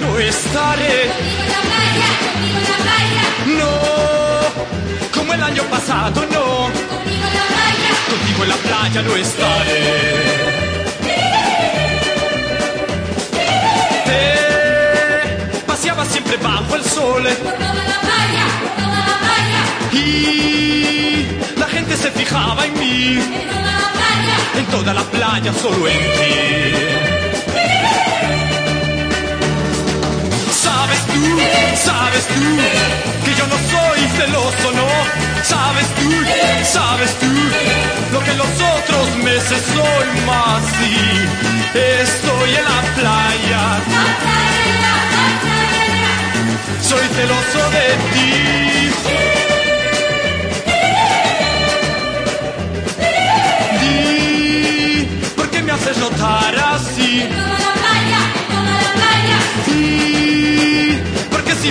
yo estaré. Contigo en la playa, contigo en la playa, No, como el año pasado, no. contigo en la playa. No estaré. Paseaba siempre bajo el sol Por toda la playa, por toda la playa, y la gente se fijaba en mí. en toda la playa. En toda la playa, solo en ti. Sabes tú, que yo no soy celoso, no. Sabes tú, sabes tú, lo que los otros meses soy más. Sí, estoy en la playa, La playa, la playa, soy celoso de ti. ¿por qué me haces notar así?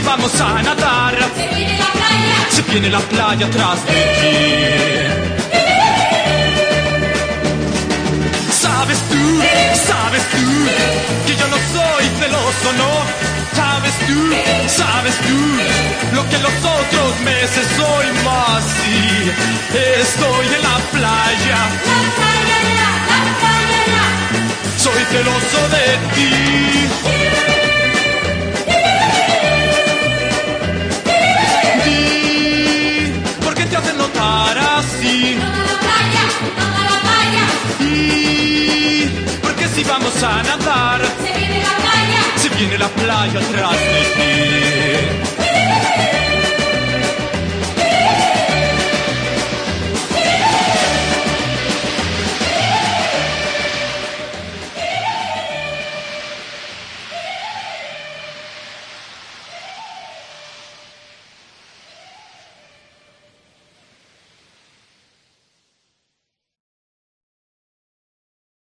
Vamos a nadar, Se viene la playa, se viene la playa atrás de ti. Sabes tú, sabes tú, que yo no soy celoso, no. Sabes tú, sabes tú, lo que los otros meses soy más. Sí, estoy en la playa, la playa, la playa. soy celoso de ti. A nadar, Se viene la playa, se viene la playa atrás de ti.